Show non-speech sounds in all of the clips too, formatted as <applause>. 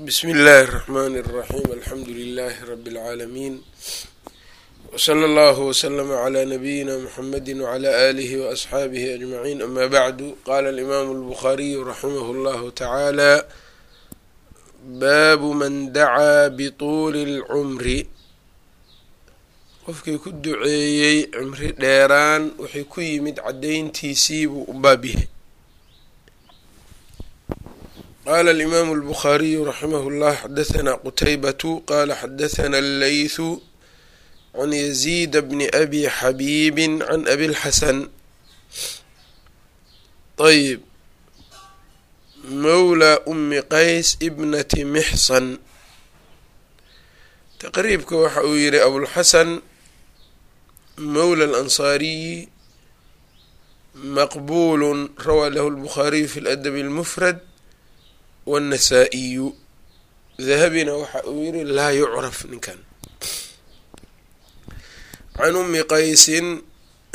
bsmi اllahi الرحmn الرaxيm alxamdu لlh rb العaalamiin wslى اllah wslm عlى nabiyina mxamedi wعlى آlih وaصxaabih aجmaعin ama bعdu qala اlimam الbkhariyu raximah اllah taعaalى baabu man dacaa bطuuli اlcmri qofkii ku duceeyey cimri dheeraan wixii ku yimid cadayntiisiibuu u baab yahay qala alimaamu albukhariyu raximah llah xadahanaa qutaybatu qala xadahanaa allaythu can yaziida bni abi xabiibin can abi lxasan ayb mawla umi qays ibnati mixsan taqriibka waxa uu yihi abulxasan mawla alansaariyi maqbulu rawaa lahu lbukhaariyu fi ladabi اlmufrad wاnnasaa-iyu dahabina waxa uu yihi laa yucraf ninkan can umi qaysin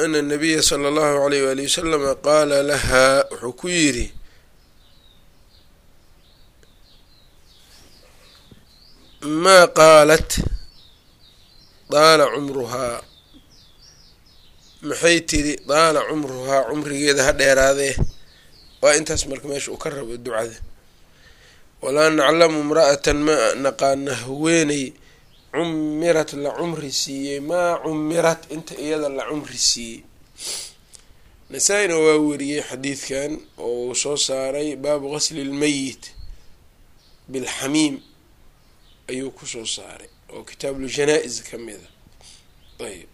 ana nabiya sala allahu alayh wali wasalama qaala lahaa wuxuu ku yidhi maa qaalat daala cumruhaa maxay tiri daala cumruhaa cumrigeeda ha dheeraadee waa intaas marka meesha uu ka rabo ducada walaa naclamu imra'atan ma naqaana haweeney cumirat la cumri siiyey maa cumirat inta iyada la cumri siiyey. Nasaa-ina waa weriyey xadiidkan oo uu soo saaray baabu qasli lmeyit bilxamiim ayuu ku soo saaray oo kitaabuljana-is ka mida ayb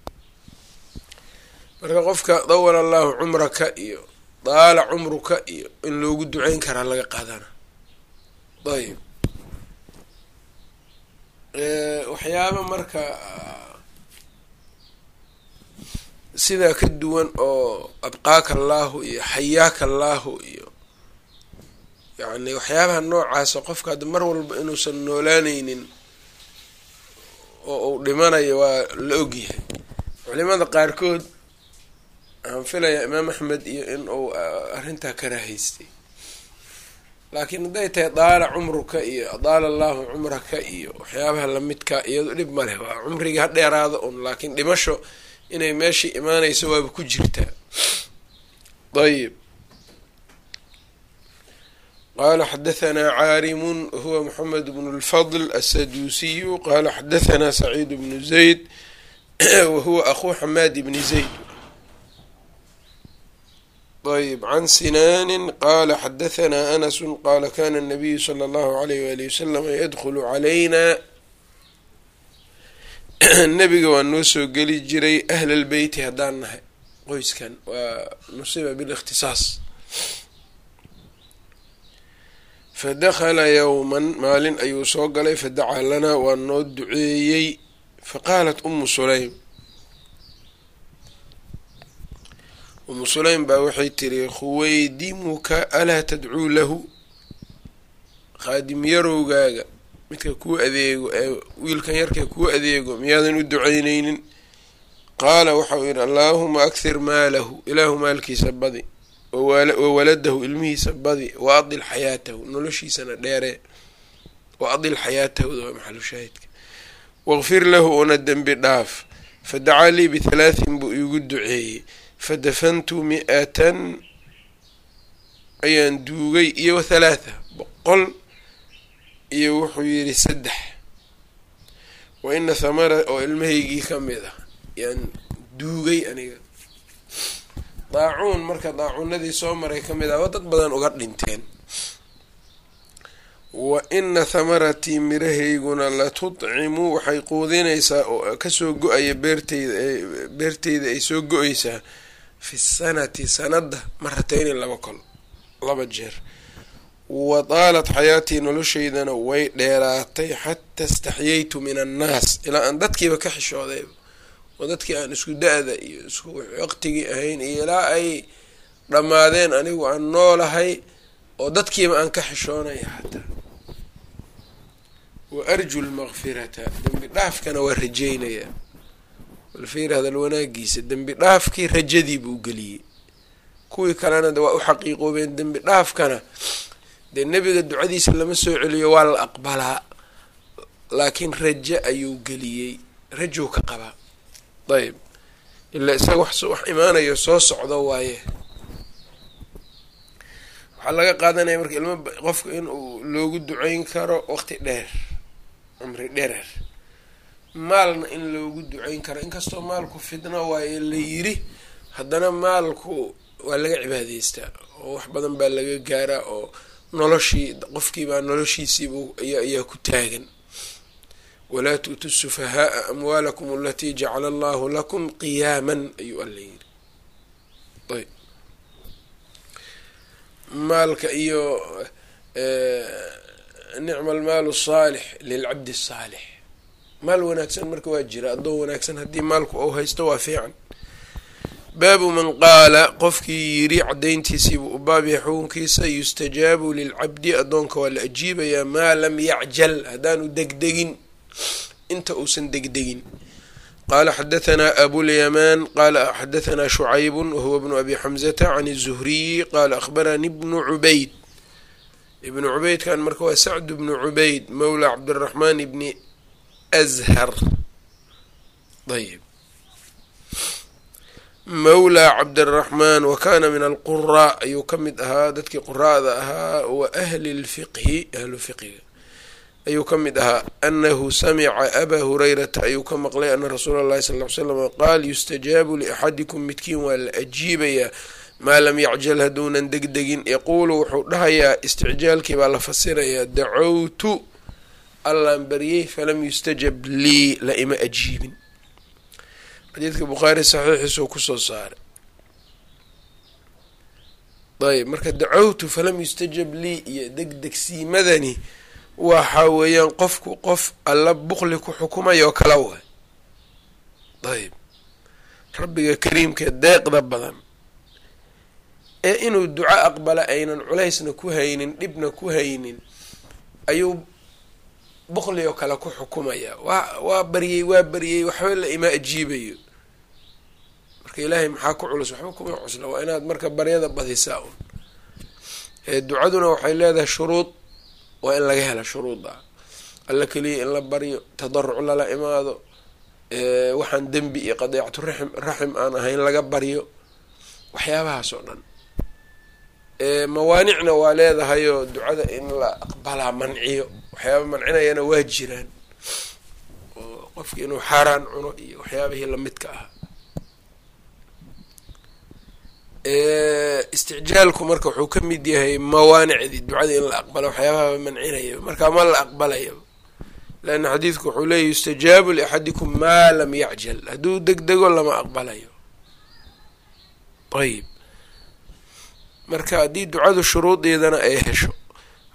marka qofka dawala allahu cumraka iyo daala cumruka iyo in loogu duceyn karaa laga qaadana ayb waxyaaba marka sidaa ka duwan oo abqaaka allaahu iyo xayaaka allaahu iyo yacni waxyaabaha noocaasa qofka hadda mar walba inuusan noolaaneynin oo uu dhimanayo waa la ogyahay culimada qaarkood waxaan filayaa imaam axmed iyo in uu arrintaa karaahaystay laakiin hadday tahay daala cumruka iyo daala allahu cumraka iyo waxyaabaha lamidka iyado dhib ma leh. Waa cumrigii ha dheeraada un laakiin dhimasho inay meeshii imaanayso waaba ku jirtaa ayib qala xadahanaa caarimun huwa moxamed bnu lfadl asaduusiyu qala xadahanaa saciid bnu zayd <clears throat> wahuwa akhuu xamaad bni zayd ayb can sinaanin qaala xadahanaa anasu qaala kana nabiyu sala allahu alayh wali wasalama yadkhulu calayna nebiga waa noo soo geli jiray ahlalbeyti haddaan nahay qoyskan waa nusiba bilikhtisaas fadakhala yowman maalin ayuu soo galay fadacaa lanaa waa noo duceeyey faqaalat umu sulaym umu sulaym baa waxay tiri khuweydimuka alaa tadcuu lahu? Khaadim yarowgaaga midka kuu adeego ee wiilkan yarka kuu adeego miyaadan u duceyneynin qaala waxa uu yidhi allaahuma akhir maalahu ilaahu maalkiisa badi wawaladahu ilmihiisa badi wa adil xayaatahu noloshiisana dheeree wa adil xayaatahu waa maxalu shaahidka. Waqfir lahu una dembi dhaaf fadacaa lii bithalaatin buu iigu duceeyey fadafantu mi-atan ayaan duugay iyo wathalaatha boqol iyo wuxuu yidhi saddex. Wa ina thamara oo ilmahaygii ka mid ah yaan duugay aniga. Daacuun marka daacuunadii soo maray ka mid ah waa dad badan uga dhinteen. Wa ina thamaratii mirahayguna la tudcimu waxay quudinaysaa oo ka soo go'aya beerteyda beerteyda ay soo go-eysaa fi sanati sanada maratayni laba kol laba jeer. Wa daalat xayaatii noloshaydana way dheeraatay xata istaxyaytu min annaas. Ilaa aan dadkiiba ka xishooday oo dadkii aan isku da-da iyo isku waqtigii ahayn iyo ilaa ay dhammaadeen anigu aan noolahay oo dadkiiba aan ka xishoonaya xataa wa arju lmaqfirata dembi dhaafkana waa rajeynayaa walfeyr hadal wanaagiisa dembi dhaafkii rajadii buu geliyey. Kuwii kalena de waa u xaqiiqoobeen dembi dhaafkana dee nebiga ducadiisa lama soo celiyo waa la aqbalaa. Laakiin rajo ayuu geliyey rajou ka qabaa. Ayb ilaa isaga wax imaanayo soo socdo waaye. Waxaa laga qaadanaya marka ilmo qofka in uu loogu duceyn karo waqti dheer cumri dherer maalna in loogu duceyn karo. Inkastoo maalku fidno waaye la yiri haddana maalku waa laga cibaadaystaa oo wax badan baa laga gaaraa oo noloshii qofkiibaa noloshiisiibu ayaa ku taagan. Walaa tu'tu sufahaaa amwaalakum alatii jacala allahu lakum qiyaaman ayuu alla yiri ayb. Maalka iyo nicma almaalu saalix lilcabdi asaalix maal wanaagsan marka waa jira addoon wanaagsan haddii maalku ou haysto waa fiican. Baabu man qaala qofkii yiri cadayntiisiibuu u baab yahay xukunkiisa yustajaabu lilcabdi addoonka waa la ajiibayaa maa lam yacjal haddaanu degdegin inta uusan degdegin. Qala xadahanaa abulyamaan qala xadahanaa shucaybu wahuwa bnu abi xamzata can الzuhriyi qala akhbaranii bnu cubayd. Ibnu cubaydkan marka waa sacd bnu cubayd mawla cabdiraxmaan bni azhar ayb mawla cabdiraxmaan wa kana min alquraa ayuu ka mid ahaa dadkii quraada ahaa wa ahli lfiqhi ahlu fiqhiga ayuu ka mid ahaa anahu samica abaa hurayrata ayuu ka maqlay ana rasuula اllahi sal ly slam qaal yustajaabu liaxadikum midkiin waa la ajiibayaa maa lam yacjal hadduunan degdegin yaquulu wuxuu dhahayaa isticjaalkii baa la fasirayaa dacowtu allaan baryey falam yustajab lii la ima ajiibin. Xadiidka bukhaari saxiixiisuu ku soo saaray. Ayb marka dacowtu falam yustajab lii iyo degdegsiimadani waxa weeyaan qofku qof alla bukli ku xukumayoo kala waay. Ayb rabbiga kariimka deeqda badan ee inuu duco aqbala aynan culaysna ku haynin dhibna ku haynin ayuu bukli kale ku xukumayaa waa waa baryey waa baryey waxba la ima ajiibayo. Marka ilaahay maxaa ku culus? Waxba kuma cusla. Waa inaad marka baryada badisaa un. Ducaduna waxay leedahay shuruud. Waa in laga hela shuruuda alla keliya in la baryo tadaruc lala imaado. Waxaan dembi iyo qadiicatu raxim raxim aan ahayn laga baryo. Waxyaabahaas oo dhan. Mawaanicna waa leedahayoo ducada in la aqbalaa manciyo waxyaaba mancinayana waa jiraan. Oo qofki inuu xaaraan cuno iyo waxyaabihii lamidka ah isticjaalku marka wuxuu ka mid yahay mawaanicdii ducada in la aqbalo waxyaabaha mancinaya. Markaa ma la aqbalayo leanna xadiidku wuxuu leeyahy yustajaabu liaxadikum maa lam yacjal. Hadduu degdego lama aqbalayo. Ayib. Marka haddii ducadu shuruudeedana ay hesho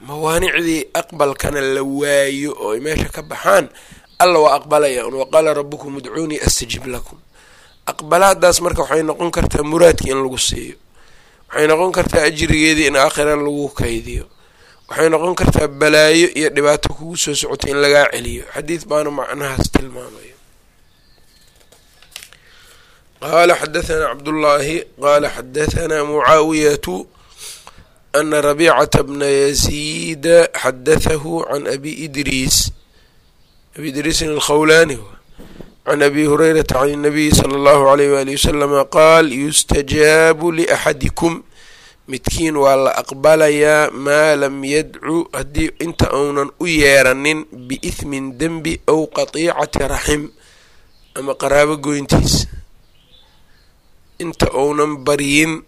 mawaanicdii aqbalkana la waayo oo ay meesha ka baxaan alla waa aqbalayaan waqaala rabukum udcuunii astajib lakum. Aqbalaadaas marka waxay noqon kartaa muraadkii in lagu siiyo. Waxay noqon kartaa ajrigeedii in aakhira lagu kaydiyo. Waxay noqon kartaa balaayo iyo dhibaato kugu soo socotay in lagaa celiyo. Xadiid baana macnahaas tilmaamaya qaala xadahanaa cabdullaahi qaala xadahanaa mucaawiyatu ana rabiicata bna yaziida xadatahu can abi idriis abi idriisin alkhawlaani can abi hurayrata can inabiyi sala allahu alayh waali wasalama qaal yustajaabu liaxadikum midkiin waa la aqbalayaa maa lam yadcu haddii inta uunan u yeeranin biihmin dembi aw qatiicati raxim ama qaraabo goyntiis inta uunan baryin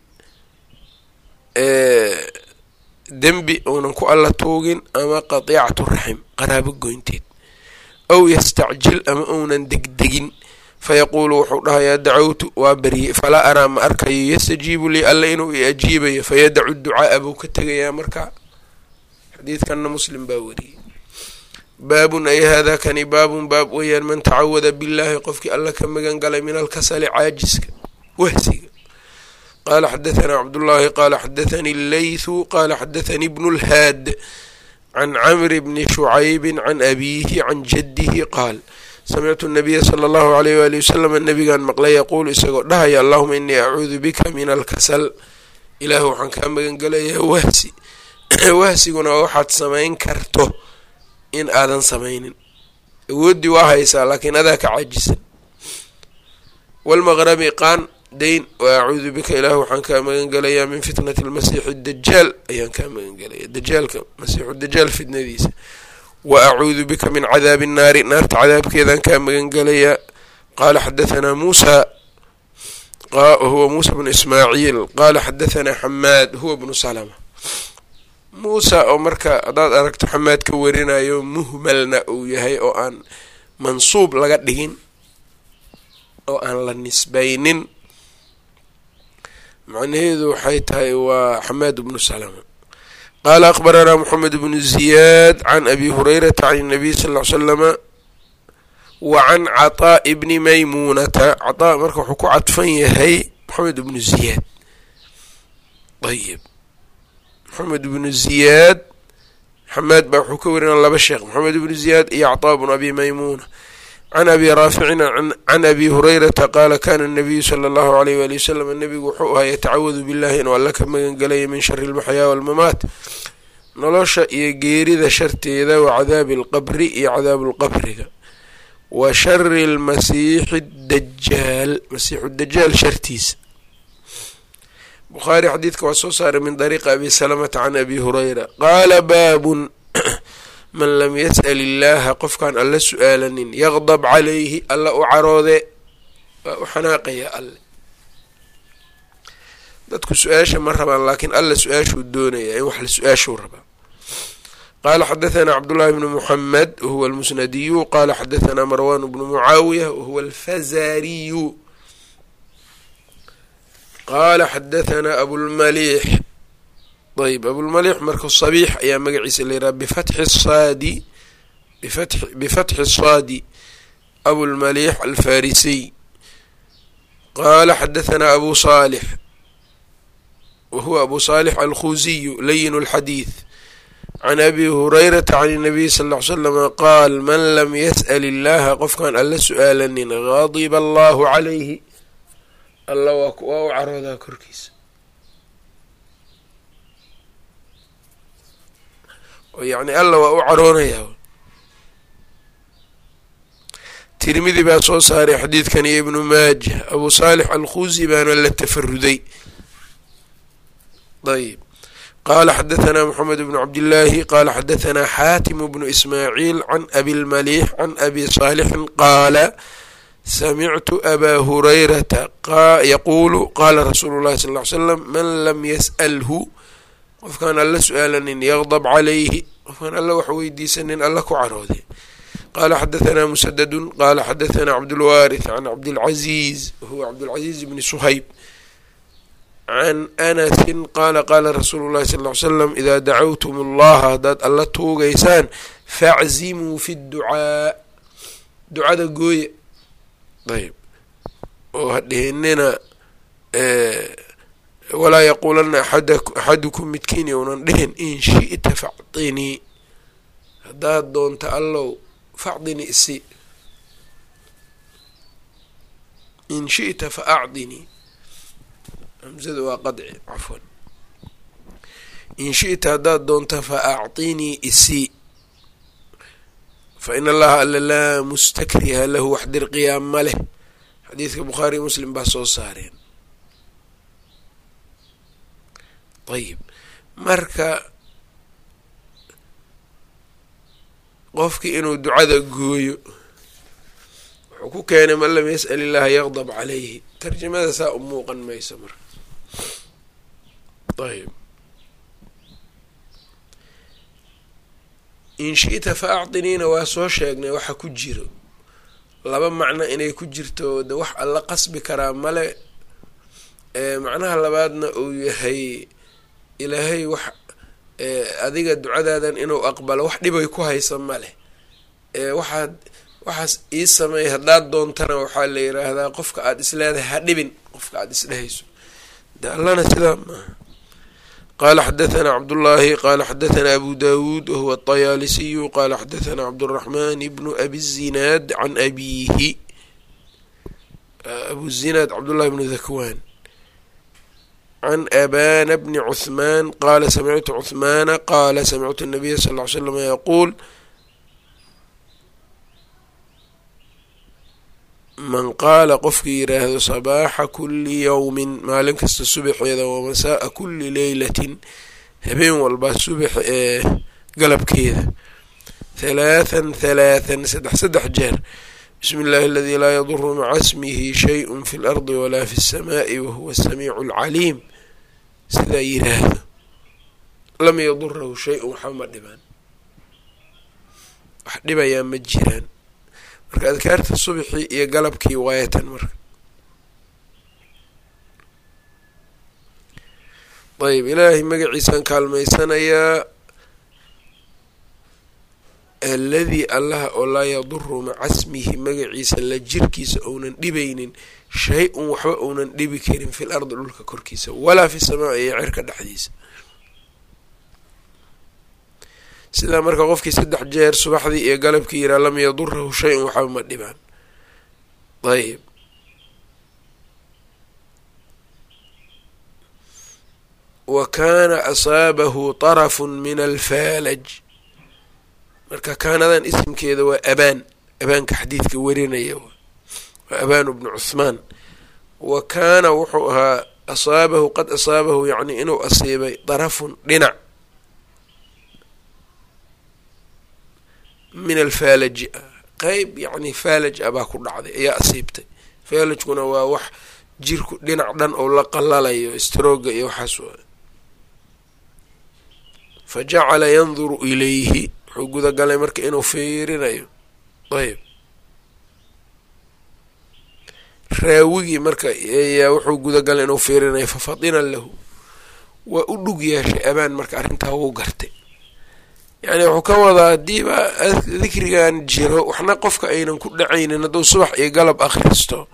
dembi uunan ku alla tuugin ama qatiicatu raxim qaraabo goynteed. Aw yastacjil ama uunan degdegin. Fayaquulu wuxuu dhahayaa dacawtu waa baryey falaa araa ma arkayo? Yastajiibu lii alla inuu i ajiibayo. Fayadacu ducaaa buu ka tegayaa marka? Xadiidkanna muslim baa wariyey. Baabun ay hada kani baabun baab weeyaan man tacawada billaahi qofkii alla ka magan galay min alkasali caajiska wahsiga qaala xadahanaa cabdullaahi qaala xadathanii leythu qaala xadathanii bnu lhaad can camri bni shucaybi can abiihi can jaddihi qaal samictu nabiya sala allahu alayh waali wasalam nabigaan maqlay yaquulu isagoo dhahaya allahuma inii acuudu bika min alkasal ilaahu waxaan kaa magan galayaa wahsi wahsiguna waa waxaad samayn karto in aadan samaynin awooddii waa haysaa laakiin adaa ka cajisan walmaqrabi qaan dayn wa acuudu bika ilaah waxaan kaa magan gelayaa min fitnati lmasiixi dajaal ayaan kaa magan gelaya dajaalka masiixu dajaal fitnadiisa. Wa acuudu bika min cadaabi nnaari naarta cadaabkeedaan kaa magan gelayaa qaala xadahanaa muusa huwa muusa bnu ismaaciil qaala xadahanaa xamaad huwa bnu salama. Muusa oo marka haddaad aragto xamaad ka warinayo muhmalna uu yahay oo aan mansuub laga dhigin oo aan la nisbaynin macnaheedu waxay tahay waa xamaad bnu salama. Qaala aqbaranaa moxamed bnu ziyaad can abi hurayrata can nabiy sal l slama wa can caطaa'i bni maymuunata caaa marka wuxuu ku cadfan yahay moxamed bnu ziyaad. Ayib moxamed bnu ziyaad xamaad baa wuxuu ka warinaa laba sheekh moxamed bnu ziyaad iyo caطaa bnu abi maymuuna can abi raaficin can abi hurayrata qaala kana nabiyu sala allahu alayh wali wasalam nabigu wuxuu ahaa yatacawadu billahi inuu alla ka magan gelaya min shari lmaxyaa walmamaat nolosha iyo geerida sharteeda wa cadaabi alqabri iyo cadaabu lqabriga wa shari lmasiixi dajaal masiixu dajaal shartiisa bukhaari xadiidka waa soo saaray min dariiqi abi salamata can abi hurayra qaala baabun man lam yas'al illaaha qofkaan alla su'aalanin yaqdab calayhi alla u caroode waa u xanaaqaya alle. Dadku su'aasha ma rabaan laakiin alla su'aashuu doonaya in wax la su'aashuu rabaa qaala xadahanaa cabdullaahi bnu muxamed wahuwa almusnadiyu qaala xadahanaa marwan bnu mucaawiya wahuwa alfazariyu qaala xadahanaa abulmaliix ayb abulmalix marka sabiix ayaa magaciisa layihaha bifatxi saadi bifatxi saadi abulmalix alfarisiy qaala xadahanaa abu saalix wahuwa abu saalix alkhuusiyu layin اlxadiid can abi hurayrata can اnabiy sal ly slama qaal man lam yas'al illaha qofkaan alla su'aalanin gaadiba allahu calayhi alla waa u caroodaa korkiisa oo yacni alla waa u caroonayaa tirmidi baa soo saaray xadiidkan iyo ibnu maaja abu saalix alkhuusi baana la tafaruday ayb qaala xadahanaa moxamed bnu cabdillaahi qaala xadahanaa xaatimu bnu ismaaciil can abi lmaliix can abi saalixin qaala samictu abaa hurayrata yaquulu qaala rasuulu llahi sal ly slam man lam yas'alhu qofkaan alla su'aalanin yaqdab calayhi qofkaan alla wax weydiisanin alla ku caroode. Qaala xadahanaa musadadun qaala xadahanaa cabdulwaarith can cabdilcaziiz wahuwa cabdulcaziiz bni suhayb. Can anasin qaala qaala rasuulu llahi sal ly slam idaa dacawtum allaha haddaad alla tuugaysaan faczimuu fi ducaa. Ducada gooya ayb oo hadhihinina walaa yaquulanna axadukum midkiin younan dhihin in shi'ta facdinii. Haddaad doonta allow facdini isi. In shi'ta fa acdinii hamsada waa qadci cafwan. In shi'ta haddaad doonta fa acdinii isi. Fa in allaha alla laa mustakriha lahu wax dirqiyaa ma leh. Xadiidka bukhaari muslim baa soo saareen ayib marka qofkii inuu ducada gooyo wuxuu ku keenay man lam yas'al illaha yaqdab calayhi. Tarjamada saa u muuqan mayso marka. Ayb in shi'ta fa acdiniina waa soo sheegnay waxa ku jiro. Laba macno inay ku jirto de wax alla qasbi karaa male macnaha labaadna uu yahay ilaahay wax adiga ducadaadan inuu aqbalo wax dhibay ku haysa ma leh. Waxaad waxaas ii sameey haddaad doontana waxaa la yiraahdaa qofka aada isleedahay ha dhibin qofka aada isdhehayso de sidaa maaha qala xadahanaa cabdullaahi qala xadahanaa abu dawuud wahuwa atayaalisiyu qala xadahanaa cabduraxman bnu abi zinaad can abiihi. Abu zinaad cabdullahi bnu dhakwaan can abana bni cuhmaan qaala samictu cuhmaana qaala samictu nabiya sal ly slam yaquul man qaala qofkii yiraahdo sabaaxa kuli yowmin maalin kasta subaxeeda wa masaaa kuli leylatin habeen walba subax ee galabkeeda halaathan halaathan saddex saddex jeer bismi illaahi aladii laa yaduru maca smihi shayun fi lardi walaa fi lsamaai wahuwa asamiicu alcaliim sidaa yiraahdo lam yadurahu shay-un waxba ma dhibaan. Wax dhibayaa ma jiraan. Marka adkaarta subxii iyo galabkii waayatan marka. Ayb ilaahay magaciisaan kaalmaysanayaa alladii allaha oo laa yaduru maca smihi magaciisa la jirkiisa ounan dhibaynin shay-un waxba ounan dhibi karin fil ardi dhulka korkiisa walaa fi samaa iyo cirka dhexdiisa. Sidaa marka qofkii saddex jeer subaxdii iyo galabkii yiraa lam yadurahu shay-un waxba ma dhibaan. Ayb wa kaana asaabahu طarafun min alfaalaj. Marka kaanadan isimkeeda waa abaan abaanka xadiidka warinaya. waa abaanu bnu cuhmaan wa kaana wuxuu ahaa asaabahu qad asaabahu yacni inuu asiibay darafun dhinac min alfaalaji qeyb yacni faalaj ah baa ku dhacday ayaa asiibtay. Faalajkuna waa wax jirku dhinac dhan oo la qalalayo strooga iyo waxaas waa. Fa jacala yanduru ilayhi wuxuu gudagalay marka inuu fiirinayo. Ayb raawigii marka ayaa wuxuu gudagalay inuu fiirinayo fafatina lahu. Waa u dhug yeeshay abaan marka arrintaa wuu gartay. Yacni wuxuu ka wadaa haddiiba dikrigan jiro waxna qofka aynan ku dhacaynin hadduu subax iyo galab akhristo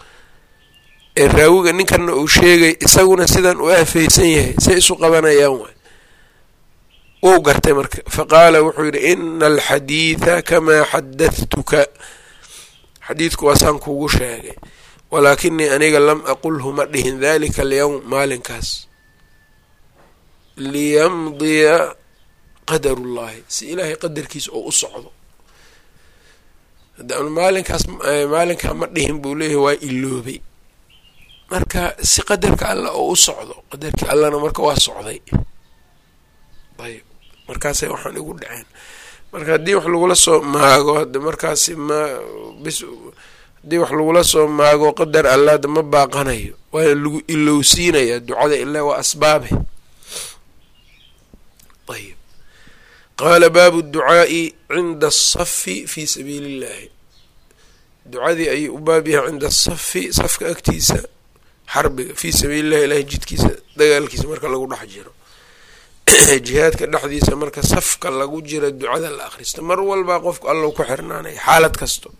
ee raawiga ninkanna uu sheegay isaguna sidan u aafeysan yahay say isu qabanayaan waay. Wou gartay marka. Faqaala wuxuu yidhi ina alxadiida kamaa xadathtuka xadiidku waasaan kuugu sheegay walaakinii aniga lam aqulhu ma dhihin dalika alyowm maalinkaas. Liyamdiya qadarullaahi si ilaahay qadarkiisa oo u socdo. Hadaan maalinkaas maalinkaa ma dhihin buu leeyahay waa iloobay marka si qadarka alla oo u socdo qadarkii allana marka waa socday. Ayb markaasay waxaan igu dhaceen. Marka haddii wax lagula soo maago hada markaasi ma bis haddii wax lagula soo maago qadar alla hada ma baaqanayo waa lagu ilowsiinayaa ducada ilaa waa asbaabe. Ayb qaala baabu ducaa'i cinda asafi fi sabiili illahi ducadii ayuu u baab cinda asafi safka agtiisa xarbiga fii sabiilillahi ilahay jidkiisa dagaalkiisa marka lagu dhex jiro. <clears throat> Jihaadka dhexdiisa marka safka lagu jira ducada la akhrista mar walbaa qofku allow ku xirnaanaya xaalad kasto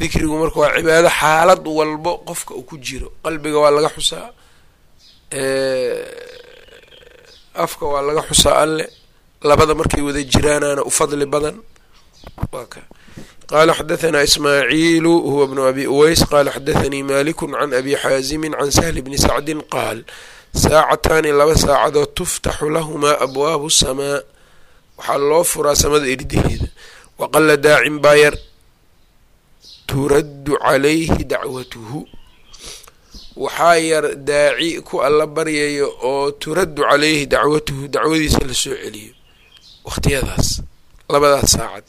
dikrigu marka waa cibaado xaalad walbo qofka uu ku jiro. Qalbiga waa laga xusaa afka waa laga xusaa alle. Labada markay wada jiraanaana u fadli badan. Waa ka. Qala xadaثna ismaaciilu huwa bnu abi uweys qala xadaثanii maliku can abi xaazimi can sahli bni sacdi qaal saacataani laba saacadood tuftaxu lahumaa abwaabu samaa. Waxaa loo furaa samada irdiheeda waqala daacin baa yar turaddu calayhi dacwatuhu. Waxaa yar daaci ku alla baryayo oo turaddu calayhi dacwatuhu dacwadiisa la soo celiyo. Waqtiyadaas labadaas saacad.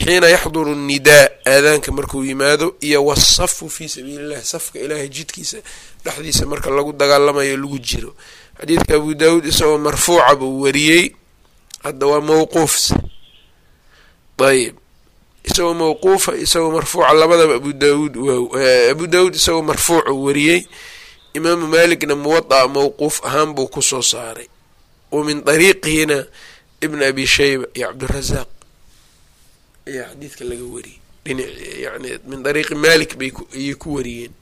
Xiina yaxduru nnidaa aadaanka markuu yimaado iyo wasafu fii sabiili illahi safka ilaahay jidkiisa dhexdiisa marka lagu dagaalamayo lagu jiro. Xadiidka abu daawuud isagoo marfuuca buu wariyey. Hadda waa mawquufs ayb isagoo mawquufa isagoo marfuuca labadaba abu daawuud abu daawuud isagoo marfuucu wariyey. Imaamu maalikna muwada'a mawquuf ahaan buu ku soo saaray. Wa min dariiqihina ibn abi shayba iyo cabdirazaaq ayaa xadiidka laga wariyey. Dhinac yani min dariiqi malik bay ayay ku wariyeen.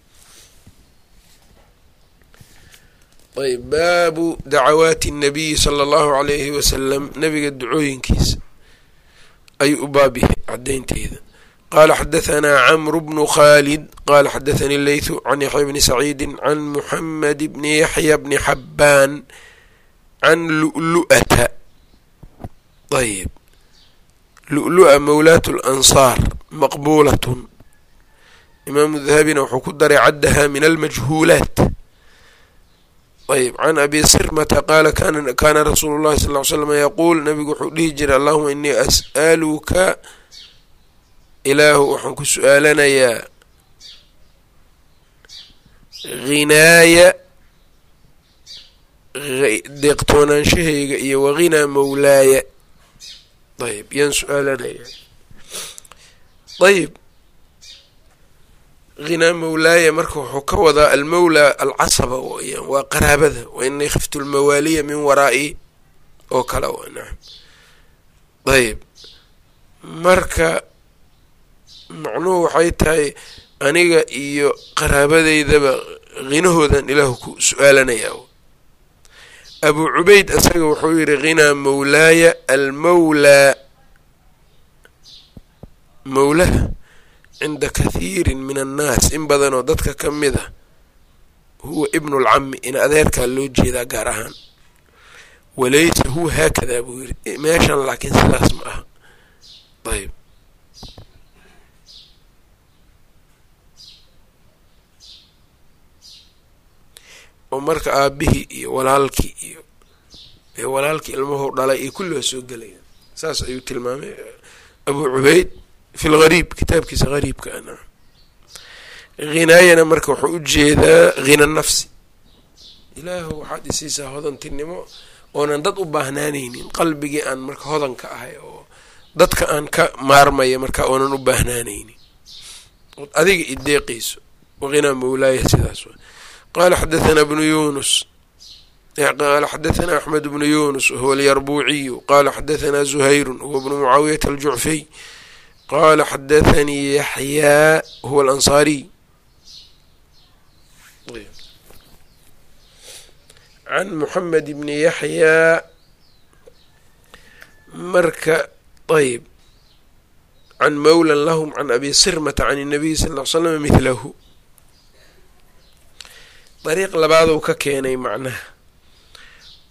Ayb baabu dacawaati الnabiyi sala allahu alayhi wasalam nabiga ducooyinkiisa. Ayuu u baab yahay caddaynteeda. Qala xadahanaa camru bnu khalid qala xadathani leythu can yaxya bni saciidi can muxamed bni yaxya bni xabbaan can lu'lu'ata. Ayb lu'lu'a mawlaat lansaar maqbuulatun. Imaamu dahabina wuxuu ku daray caddaha min almajhuulaat. Ayb can abi sirmata qaala kana rasuulu llahi sal ly slam yaquul nabigu wuxuu dhihi jiray allahuma inii as'aluka ilaahu waxaan ku su'aalanayaa hinaaya deeqtoonaanshahayga iyo wahinaa mawlaaya. Ayb yaan su'aalanayaa ayb hinaa mawlaaya marka wuxuu ka wadaa almawlaa alcasaba weyaan waa qaraabada wa inii khiftu lmawaaliya min waraa'i oo kale nacam ayb marka macnuhu waxay tahay aniga iyo qaraabadaydaba hinahoodan ilaahu ku su'aalanayaa abuu cubayd isaga wuxuu yihi hinaa mawlaaya almawlaa mawlaha cinda kathiirin min annaas in badanoo dadka ka mid a huwa ibnu lcami in adeerkaa loo jeedaa gaar ahaan. Walaysa huwa haakadaa buu yiri meeshan laakiin sidaas ma aha. Ayb oo marka aabihii iyo walaalkii iyo walaalkii ilmuhu dhalay iyo kulli waa soo gelayaan. Saas ayuu tilmaamay. Abuu cubayd fi lgariib kitaabkiisa gariibka ana. Hinaayana marka wuxuu u jeedaa hina nafsi. Ilaahu waxaad isiisaa hodantinimo oonan dad u baahnaanaynin qalbigii aan marka hodanka ahay oo dadka aan ka maarmaya marka oonan u baahnaanaynin. Adiga ideeqayso wahinaa mawlaaya sidaas qala xadathana bnu yunus qala xadathana axmed bnu yunus wahuwa alyarbuuciyu qala xadathana zuhayru huwa bnu mucaawiyata aljucfiy qala xadathanii yaxyaa huwa alansaariy can muxamed bni yaxyaa marka ayb can mawlan lahum can abi sirmata can الnabiy sal ly slam mithlahu dariiq labaaduu ka keenay macnaha.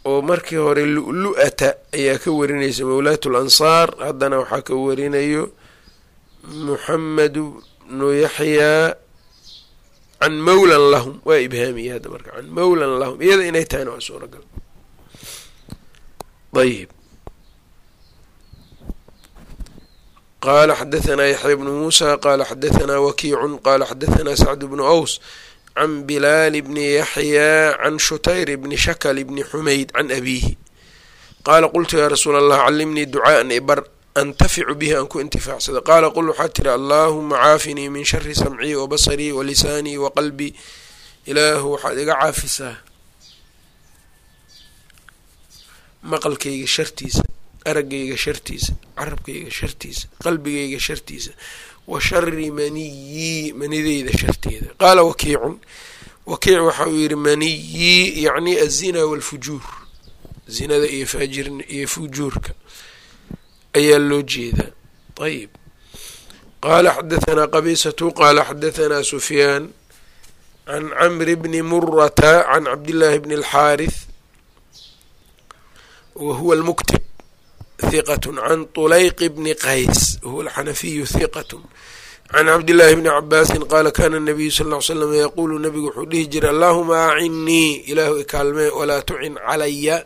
Oo markii hore lu-lu-ata ayaa ka warinaysa mawlaat lansaar haddana waxaa ka warinayo muxamed bnu yaxyaa can mawlan lahum. Waa ibhaamiya hadda marka can mawlan lahum. Iyada inay tahayna waa suuragal. Ayib qala xadathana yaxya bnu muusa qala xadathana wakiicun qala xadathana sacd bnu aws can bilaal bni yaxyaa can shutayr bni shakl bni xumayd can abiihi qaala qultu yaa rasuul allah calimnii ducaaan ibar antaficu bihi aan ku intifaacsada qaala qul waxaad tiri allaahuma caafinii min shari samcii wa basarii wa lisaanii wa qalbii ilaahu waxaad iga caafisaa maqalkayga shartiisa araggayga shartiisa carabkayga shartiisa qalbigayga shartiisa wa shari maniyii manideyda sharteeda qaala wakiicun wakiic waxa uu yihi maniyii yacni azina walfujuur zinada iyo faajir iyo fujuurka ayaa loo jeedaa ayib qaala xadahanaa qabisatu qaala xadahanaa sufyaan can camri bni murata can cabdillaahi bni alxaarith wa huwa almuktib hiqat can طulayq bni qays wahuwa alxanafiyu hiqat can cabdillaahi bni cabaasin qaala kana nabiyu sal ly slam yaquulu nabigu wuxuu dhihi jiray allaahuma acinnii ilaahu ikaalmee walaa tucin calaya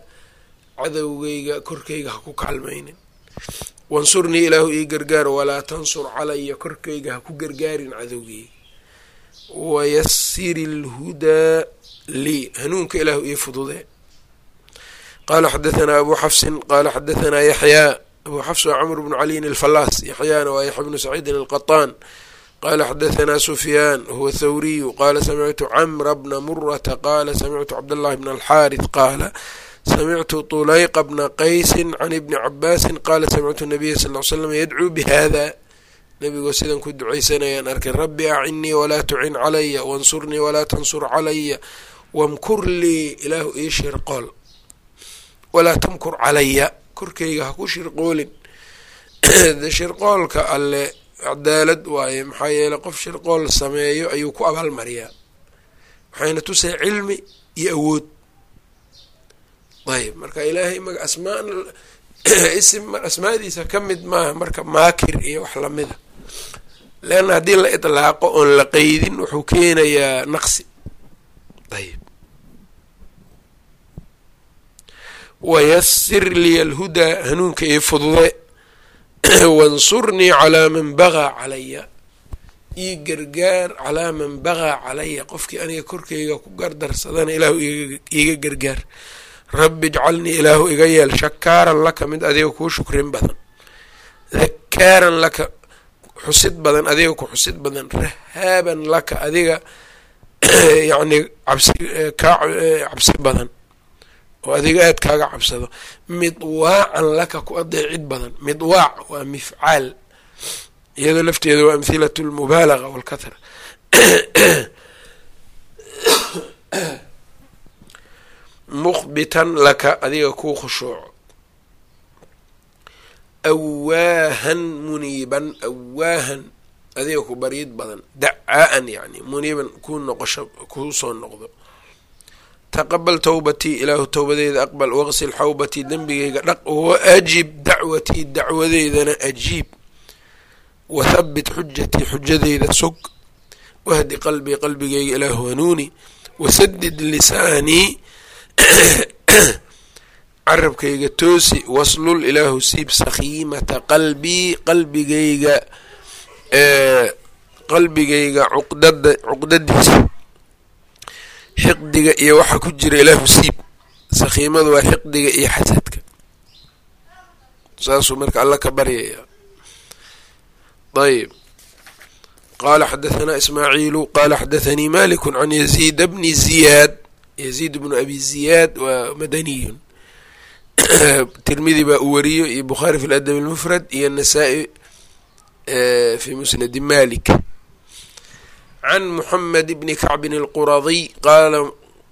cadowgeyga korkeyga ha ku kaalmaynin. Wansurnii ilaahu ii gargaar walaa tansur calaya korkeyga ha ku gargaarin cadowgeyga wayasir ilhudaa lii hanuunka ilaahu ii fududee qaala xadahanaa abu xafsin qaala xadahanaa yaxyaa abu xafs waa camr bnu caliyin alfalaas yaxyaana waa yaxya bnu saciidin alqaطaan qala xadahanaa sufyaan huwa thawriyu qaala samictu camra bna murata qaala samictu cabdallahi bna alxaarith qaala samictu طulayqa bna qaysin can ibni cabaasin qaala samictu nabiya sal l slam yadcuu bihada nabigoo sidan ku ducaysanayaan arkay rabbi acinnii walaa tucin calaya wansurnii walaa tansur calaya wamkur lii ilaahu ii shirqool walaa tamkur calaya korkeyga ha ku shirqoolin. <clears throat> Shirqoolka alle cadaalad waaye maxaa yeeley qof shirqool sameeyo ayuu ku abaalmariyaa waxayna tusay cilmi iyo awood. Ayb marka ilaahay ma asmaa <clears throat> isim asmaadiisa ka mid maaha marka maakir iyo wax lamida leanna haddii la itlaaqo oon la qeydin wuxuu keenayaa naqsi. Ayb wayasir liya alhudaa hanuunka ii fudude wansurnii calaa man bagaa calaya ii gargaar calaa man bagaa calaya qofkii aniga korkeyga ku gardarsadana ilaahu iiga gargaar rabbi ijcalnii ilaahu iga yeel shakaaran laka mid adiga kuu shukrin badan dakaaran laka xusid badan adiga ku xusid badan rahaaban laka adiga yacni cabsi kaa cabsi badan oo adiga aad kaaga cabsado. Midwaacan laka ku adeecid badan. Midwaac waa mifcaal. Iyadoo lafteeda waa amhilatu lmubaalaga walkathra mukhbitan laka adiga kuu khushuuco awaahan muniiban awaahan adiga ku baryid badan. Dacaa-an yani muniiban kuu noqosho kuu soo noqdo taqabal towbatii ilaahu towbadeeda aqbal waqsil xawbatii dembigeyga dhaq waajib dacwatii dacwadeydana ajiib wathabbit xujatii xujadeyda sug. Wahdi qalbii qalbigeyga ilaahu hanuuni wasadid lisaanii <clears throat> carabkayga toosi waslul ilaahu siib sakhiimata qalbii qalbigeyga qalbigeyga cuqdada cuqdadiisa xiqdiga iyo waxaa ku jira ilaahu siib sakhiimadu waa xiqdiga iyo xasadka saasuu marka alla ka baryaya ayb qala xadahanaa ismaaciilu qala xadathanii maliku can yaziid bni ziyaad. Yaziid bnu abi ziyaad waa madaniyun. <clears throat> Tirmidi baa uu wariyo iyo bukhaari fi ladab اlmufrad iyo nasaa-i fi musnadi malik can muxamed bni kacbin alquradiy qaala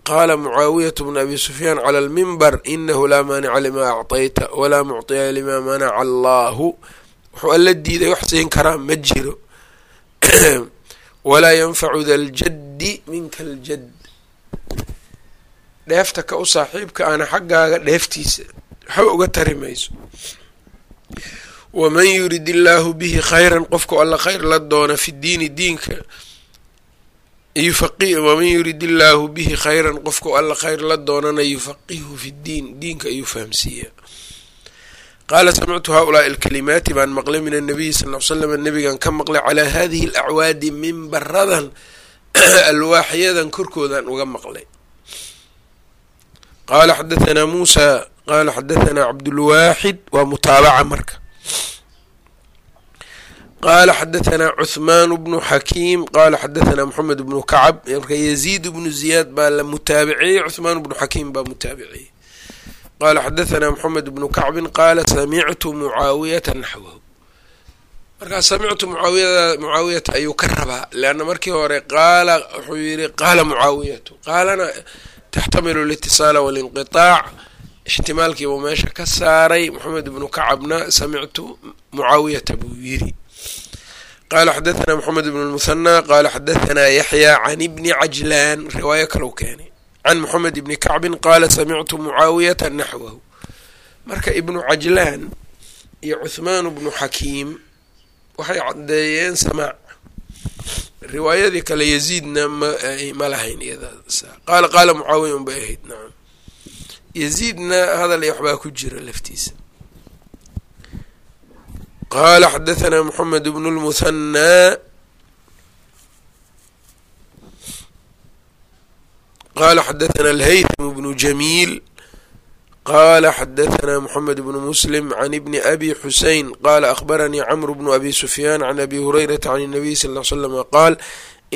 qaala mucaawiyatu bn abi sufyaan cala almimbar inahu laa maanica limaa actayta walaa muctiya limaa manaca allaahu wuxuu alla diiday wax siin karaa ma jiro walaa yanfacu da ljaddi minka aljadd dheefta ka u saaxiibka ana xaggaaga dheeftiisa waxba uga tari mayso waman yurid illaahu bihi khayran qofku alla khayr la doona fi diini diinka waman yurid illaahu bihi khayran qofka alla khayr la doonana yufaqihu fi ddiin diinka ayuu fahamsiiyaa qaala samictu haulaai alkalimaati baan maqlay min annabiyi sal l slam nabigan ka maqlay calaa hadihi alacwaadi mimbaradan <clears throat> alwaaxyadan korkoodan uga maqlay. Qaala xadahanaa muusa qaala xadahanaa cabdulwaaxid waa mutaabaca marka qaala xadahanaa cuhmaan bnu xakiim qaala xadahanaa moxamed bnu kacab marka yaziid bnu ziyaad baa la mutaabiciyey cuhmaan bnu xakiim baa mutaabiciyey qala xadahanaa moxamed bnu kacbin qaala samictu mucaawiyata naxwahu markaa samictu mucaawiyada mucaawiyata ayuu ka rabaa leanna markii hore qaala wuxuu yihi qaala mucaawiyatu qaalana taxtamilu litisaala walinqiطaac ixtimaalkiibuu meesha ka saaray moxamed bnu kacabna samictu mucaawiyata buu yiri qala xadahanaa moxamed bnu lmuhanaa qaala xadahanaa yaxya can ibni cajlaan riwaayo kalau keenay can moxamed ibni kacbin qaala samictu mucaawiyata naxwahu marka ibnu cajlaan iyo cuhmaan bnu xakiim waxay caddeeyeen samaac riwaayadii kale yaziidna ma lahayn iyadaas qaala mucaawiya un bay ahayd nacam yaziidna hadal iyo waxbaa ku jira laftiisa qaala xadahanaa moxamed bnu lmuhanaa qala xadathana alhaytham bnu jamiil qala xadathana moxamed bnu muslim can ibni abi xusein qala akhbaranii camru bnu abi sufyaan can abi hurayrata can الnabiy sal ly slama qaal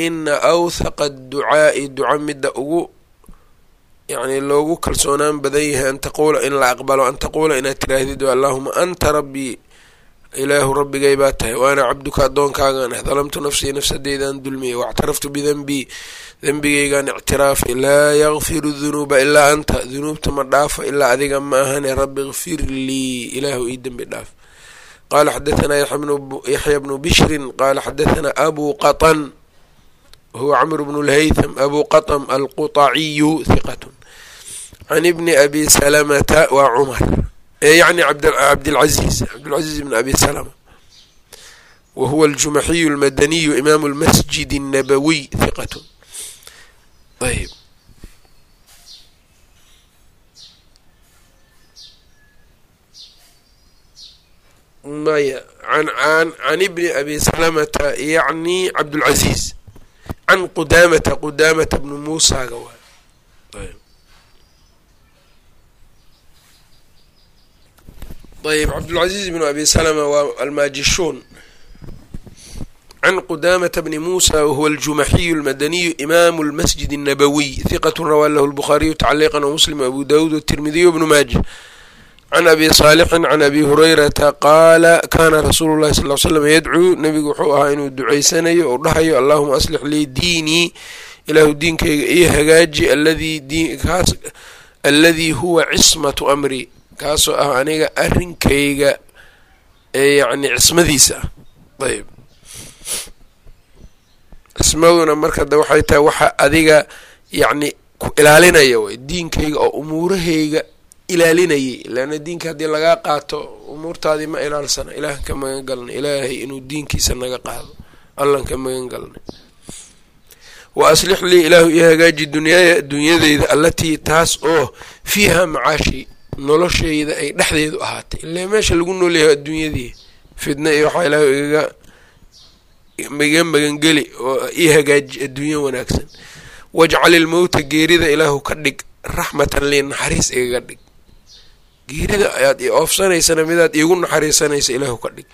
ina awthaqa adducaa'i duca midda ugu yani loogu kalsoonaan badan yahay an taquula in la aqbalo an taquula inaad tiraahdid allahuma anta rabbii ilaahu rabbigay baa tahay waana cabduka addoonkaagan ah dalamtu nafsii nafsadeydan dulmiyay waictaraftu bidenbii dembigeygan ictiraafay laa yakfiru dunuuba ilaa anta dunuubta ma dhaafo ilaa adiga ma ahane rabbi kfir lii ilaahu ii dembi dhaaf qaala xadahanaa yaxya bnu bishrin qaala xadahanaa abu qaan huwa camr bnu lhaytham abu qaam alquطaciyu hiqat can ibni abi salamata waa cumar yani cabdilcaziz cabdilcaziz bn abi salama. Wa huwa aljumaxiyu almadaniyu imaamu lmasjid الnabawiy hiqat ayb maya an can ibni abi salamata yacni cabdulcaziz can qudaamata qudaamata bnu muusaga waay ayb cabdulcaziz bnu abi salama waa almaajishuun can qudaamata bni muusa wahuwa aljumaxiyu almadaniyu imaamu lmasjid الnabawiy hiqat rawaa lahu lbukhaariyu tacliiqan wamuslim abu dawuud wtirmidiy wbnu maaja can abi saalixin can abi hurayrata qaala kaana rasuulu llahi sal l slam yadcuu nebigu wuxuu ahaa inuu duceysanayo ou dhahayo allahuma aslix lii diinii ilaahu diinkayga iyo hagaaji alladii huwa cismatu amri kaasoo ah aniga arrinkayga ee yacni cismadiisa. Ah ayb. Cismaduna marka de waxay tahay waxa adiga yacni ku ilaalinaya way. Diinkayga oo umuurahayga ilaalinayay. Leanna diinka haddii lagaa qaato umuurtaadii ma ilaalsana. Ilaahan ka magan galnay ilaahay inuu diinkiisa naga qaado. Allan ka magan galnay wa aslix lii ilaahu iyo hagaaji dunyaaya adduunyadeyda allatii taas oo fiiha macaashi noloshayda ay dhexdeedu ahaatay. Ilaa meesha lagu noolyahay adduunyadii fidna iyo waxaa ilaahu igaga iga magangeli oo ii hagaaji adduunyo wanaagsan. Wajcal ilmowta geerida ilaahu ka dhig raxmatan lii naxariis igaga dhig. Geerida ayaad i oofsanaysana midaad iigu naxariisanaysa ilaahu ka dhig.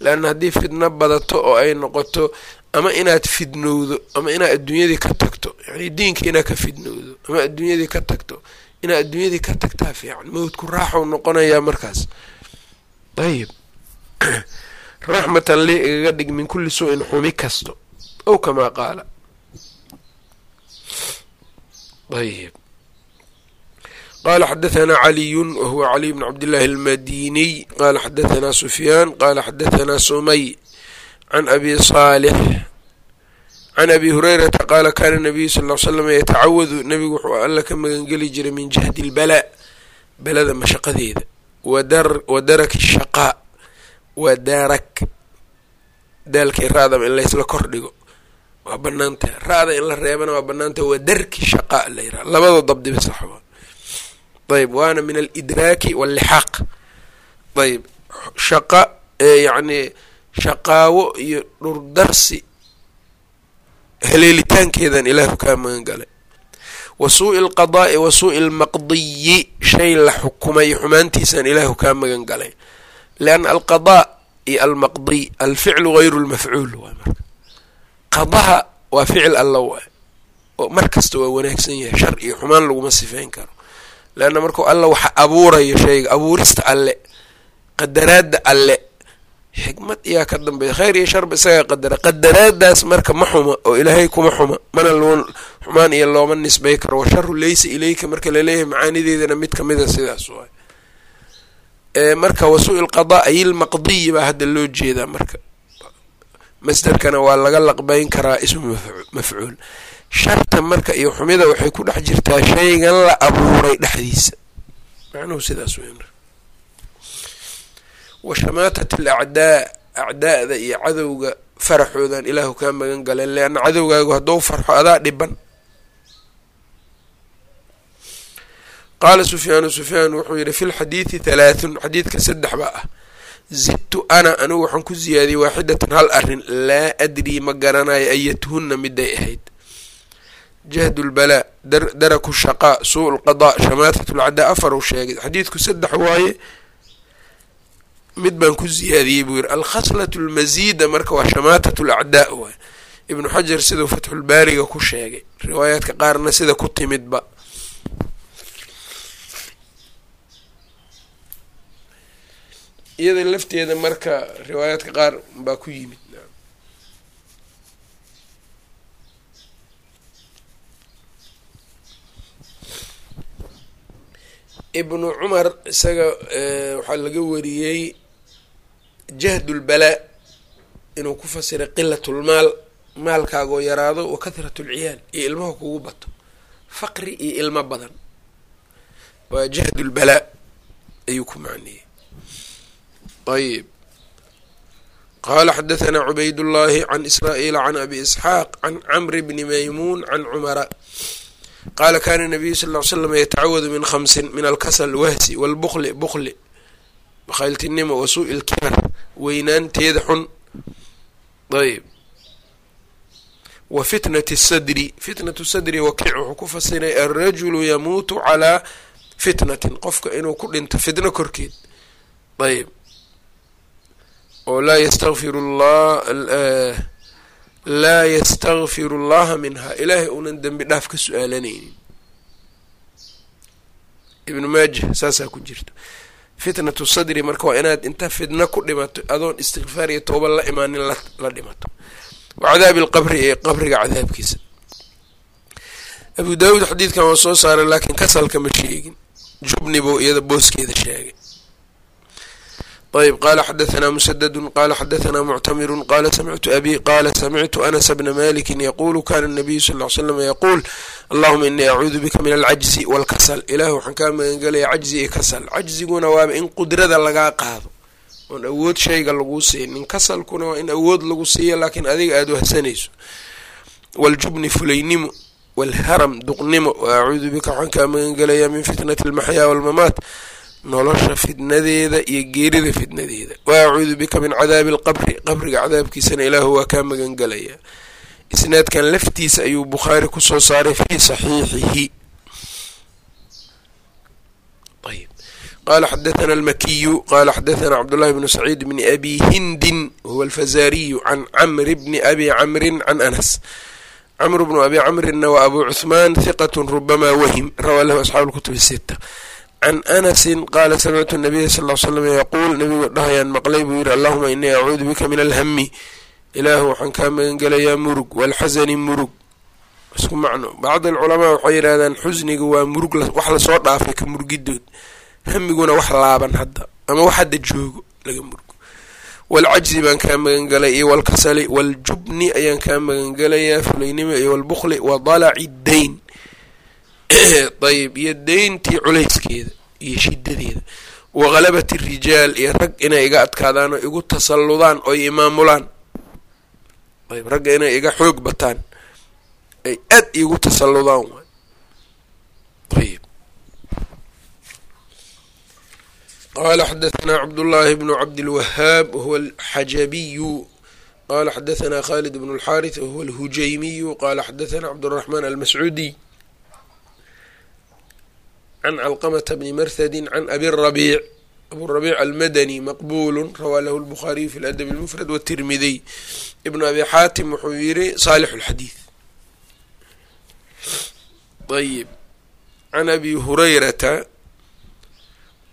Leanna haddii fidno badato oo ay noqoto ama inaad fidnowdo ama inaad adduunyadii ka tagto yani diinka inaad ka fidnowdo ama adduunyadii ka tagto inaad adduunyadii ka tagtaa fiican. Mawdku raaxau noqonayaa markaas. Ayib <clears throat> raxmatan lee igaga dhig min kulli suu-in xumi kasto. Ow kamaa qaala. Ayib qala xadahanaa caliyun wahuwa caliy bn cabdillaahi almadiniy qaala xadahanaa sufyaan. Qaala xadahanaa sumay. Can abi saalix can abi hurayrata qaala kana nabiyu sal l slam yatacawadu nabigu wuxuu alla ka magangeli jiray min jahdi اlbalaa balada mashaqadeeda wa daraki shaqaa wa darak daalkii raadaba in laysla kor dhigo waa banaantaha ra-da in la reebana waa banaantaha wa darki shaqaa la yiraha labada dabdiba saxba ayb waana min alidraaki wallixaaq ayb shaqa yacni shaqaawo iyo dhurdarsi haleelitaankeedan ilaahu kaa magan galay wa suu'i alqadaa'i wa suu'i almaqdiyi shay la xukumay xumaantiisaan ilaahu kaa magan galay lianna alqadaa iyo almaqdiy alficlu gayru lmafcuul waay marka. Qadaha waa ficil alla waay oo mar kasta waa wanaagsan yahay shar iyo xumaan laguma sifeyn karo. Leanna markuu alla waxa abuurayo shayga abuurista alle qadaraadda alle xikmad iyaa ka dambeeya khayr iyo sharba isagaa qadara. Qadaraadaas marka ma xuma oo ilaahay kuma xuma mana loo xumaan iyo looma nisbay karo. Wa sharu laysa ilayka marka la leeyahay macaanideedana mid kamida sidaas waay. Marka wasuu ilqadaa ayilmaqdiyi baa hadda loo jeedaa marka. Masderkana waa laga laqbeyn karaa ismu mafcuul. Sharta marka iyo xumida waxay ku dhex jirtaa shaygan la abuuray dhexdiisa. Macnuhu sidaas wey wa shamaatat alacdaa acdaa'da iyo cadowga faraxoodan ilaahu kaa magan galeen leanna cadowgaagu hadduu farxo adaa dhiban qaala sufyaanu sufyaan wuxuu yidhi fi lxadiidi halaathun xadiidka saddex baa ah zidtu ana anigu waxaan ku ziyaadiyey waaxidatan hal arrin laa adrii ma garanayo ayatuhunna miday ahayd jahd lbalaa daraku shaqaa suu lqadaa shamaatat lcadaa afar uu sheegay xadiidku saddex waaye mid baan ku ziyaadiyey buu yidhi alkhaslatu lmasiida marka waa shamaatat lacdaa waay. Ibnu xajar siduu fatxulbaariga ku sheegay riwaayaadka qaarna sida ku timidba. Iyada lafteeda marka riwaayaadka qaar baa ku yimid. Ibnu cumar isaga waxaa laga wariyey jahdu lbalaa inuu ku fasira qilatulmaal maalkaagoo yaraado wa kathratu lciyaal iyo ilmaha kugu bato faqri iyo ilmo badan. Waa jahdu lbalaa ayuu ku macniyey. Ayb qala xadahanaa cubayd llahi can israa'iila can abi isxaaq can camri bni maymuun can cumara. Qaala kana nabiyu sal l l slam yatacawadu min khamsin min alkasal wahsi walbukli bukli bakhayltinimo wa suui lkibar weynaanteeda xun. Ayb wa fitnati sadri. Fitnatu sadri wakic wuxuu ku fasiray alrajulu yamuutu calaa fitnatin. Qofka inuu ku dhinto fitno korkeed. Ayb oo laa yastakfiru llah eh, laa yastakfiru allaha minha ilaahay unan dembi dhaaf ka su'aalanaynin. Ibnu maaja saasaa ku jirta fitnatu sadri marka waa inaad inta fidno ku dhimato adoon istikfaar iyo tooba la imaanin la dhimato. Wa cadaabi lqabri ee qabriga cadaabkiisa. Abu daawuud xadiidkan waa soo saaray laakiin kasalka ma sheegin. Jubni buu iyada booskeeda sheegay ayb qala xadaanaa musadadu qala xadaanaa muctamiru qala samictu abi qala samictu anas bna maliki yaqulu kana nabiyu sal l slam yaquul allahuma inii acuudu bika min alcajzi walkasal ilahi waxaan kaa magangelaya cajzi iyo kasal cajziguna waaba in qudrada lagaa qaado oon awood shayga laguu siinin kasalkuna waa in awood lagu siiyo laakiin adiga aada wahsanayso waljubni fulaynimo walharam duqnimo acuudu bika waxaan kaa magangelaya min fitnati almaxyaa walmamaat nolosha fidnadeeda iyo geerida fidnadeeda wa acuudu bika min cadaabi alqabri qabriga cadaabkiisana ilaahu waa kaa magangelayaa isnaadkan laftiisa ayuu bukhaari ku soo saaray fii saxiixihi. Ayb qala xadathana almakiyu qala xadathana cabdullahi bnu saciid bni abi hindin wahuwa alfazariyu can camri bni abi camrin can anas. Camr bnu abi camrinna waa abu cuhmaan hiqat rubama wahim rawaa lahu asxaabu lkutubi sita can anasin qaala samictu nabiya sal l slam yaquul nabigu dhahayaan maqlay buu yihi allahuma inii acuudu bika min alhami ilaahu waxaan kaa magangelayaa murug waalxasani murug isku macno bacd alculamaa waxay yidhahdaan xusniga waa murug wax la soo dhaafay ka murugidood hamiguna wax laaban hadda ama wax hadda joogo laga murgo waalcajzi baan kaa magangelay iyo walkasali waaljubni ayaan kaa magangelayaa fulaynimo iyo walbukli wa dalaci dayn ayb iyo deyntii culayskeeda iyo shidadeeda wa ghalabati rijaal iyo rag inay iga adkaadaan oo igu tasalludaan oo imaamulaan ayb ragga inay iga xoog bataan ay aad igu tasalludaan waay ayb qala xadaثna cabdullaahi bnu cabdilwahaab wahuwa alxajabiyu qala xadaثna khalid bnu اlxaariث wahuwa alhujaymiyu qala xadaثna cabdالraxmaan almascuudiy can calqamata bni marhadin can abi rabiic aburabiic almadani maqbulu rawaa lahu lbukhaariyu fi ladabi lmufrad watirmidiy ibnu abi xaatim wuxuu yiri saalix lxadiid ayb can abi hurayrata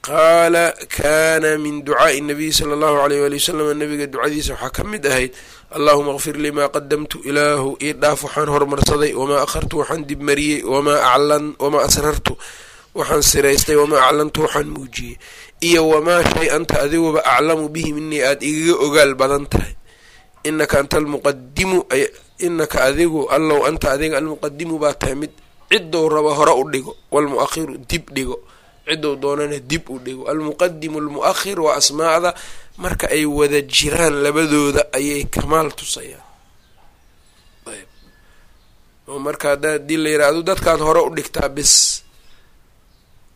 qaala kana min ducaai nabiy sala allahu alayh ali wasalam nabiga ducadiisa waxaa ka mid ahayd allahuma kfir limaa qadamtu ilaahu ii dhaaf waxaan hormarsaday wamaa akhartu waxaan dibmariyey wamaa aclan wamaa asrartu waxaan siraystay wamaa aclantu waxaan muujiyey. Iyo wamaa shay anta adiguba aclamu bihi minii aada igaga ogaal badan tahay. Inaka anta almuqadimu inaka adigu allow anta adiga almuqadimu baa tahay mid ciddou rabo hore u dhigo walmuakhiru dib dhigo. Ciddou doonana dib u dhigo. Almuqadimu almu'ahir waa asmaacda marka ay wada jiraan labadooda ayay kamaal tusayaan. Marka haddii la yiraahdo dadkaad hore u dhigtaa bis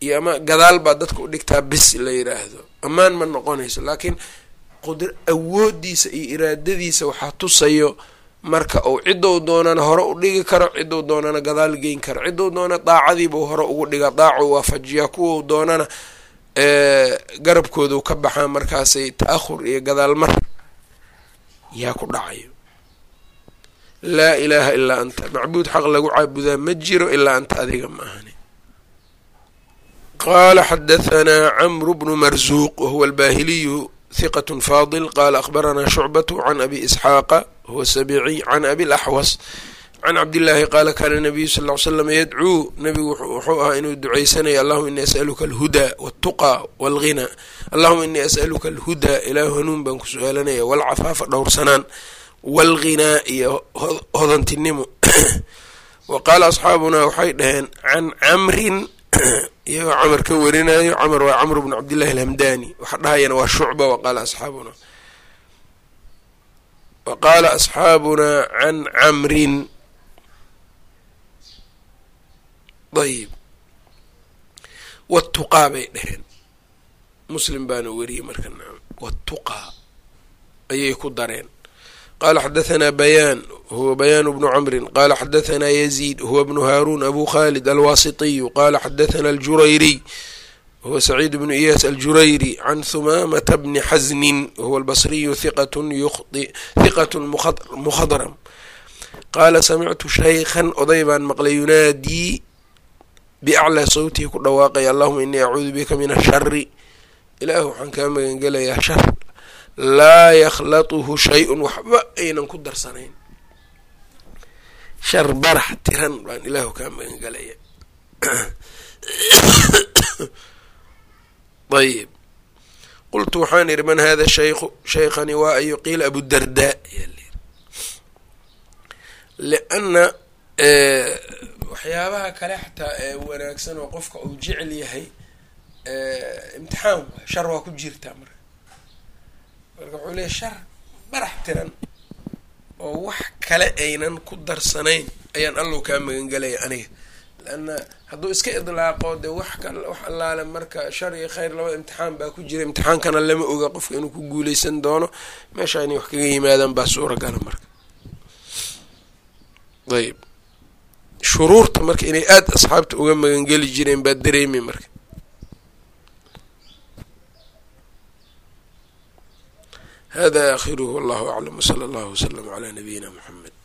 iyo ama gadaal baad dadka u dhigtaa bis la yiraahdo. Ammaan ma noqonayso laakiin qudr awoodiisa iyo iraadadiisa waxaa tusayo marka uu ciddou doonana hore u dhigi karo ciddou doonana gadaal geyn karo ciddou doona daacadiibuu hore ugu dhiga daacuu waafajiyaa kuwau doonana garabkoodau ka baxaa markaasay ta-ahur iyo gadaal mar yaa ku dhacayo. Laa ilaaha ilaa anta macbuud xaq lagu caabudaa ma jiro ilaa anta adiga ma ahani qala xadahanaa camru bnu marzuuq wahuwa albaahiliyu hiqat faadil qala akhbaranaa shucbatu can abi isxaaqa huwa sabiiciy can abi laxwas can cabdillaahi qaala kaana nabiyu sal ly slam yadcuu nabigu wuxuu ahaa inuu duceysanaya allahuma inii as'aluka alhudaa waltuqaa walghinaa allahuma inii as'aluka alhudaa ilaahu hanuun baan ku su'aalanaya walcafaafa dhowrsanaan walghinaa iyo hodantinimo wa qaala asxaabunaa waxay dhaheen can camrin <coughs> iyagoo camar ka warinayo camar waa camr bnu cabdillahi alhamdani. Waxa dhahayana waa shucba waqaala asxaabuna. Wa qaala asxaabunaa can camrin. Ayib watuqaa bay dhaheen. Muslim baana weriyey marka watuqaa ayay ku dareen qala xadahanaa bayaan huwa bayaanu bnu camrin qala xadahanaa yaziid huwa bnu haaruun abu khalid alwaasitiyu qala xadahanaa aljurayriy huwa saciid bnu iyaas aljurayri can humaamata bni xasnin wahuwa albasriyu hiqat mukhadram qaala samictu shaykhan oday baan maqlay yunaadii biaclaa sawtihi ku dhawaaqaya allahuma inii acuudu bika min ashari ilaahu waxaan kaa magangelayaa shar laa yakhlatuhu shay-un waxba aynan ku darsanayn. Shar barax tiran baan ilaahu kaa magangelaya <coughs> ayib qultu waxaan idhi man hada shaykhu shaykhani waa ayu qiila abudardaa lianna waxyaabaha kale xataa ee wanaagsan oo qofka uu jecel yahay imtixaan shar waa ku jirtaa marka marka wuxuu leeyahy shar barax tiran oo wax kale aynan ku darsanayn ayaan allow kaa magangelaya aniga. Leanna hadduu iska idlaaqo dee wax kal wax allaale marka shar iyo khayr laba imtixaan baa ku jira imtixaankana lama oga qofka inuu ku guuleysan doono. Meesha inay wax kaga yimaadaan baa suuragala marka. Ayb shuruurta marka inay aada asxaabta uga magangeli jireen baa dareemi marka hada akhiruhu wallahu aclam wsala allahu wslama calaa nabiyina muxamed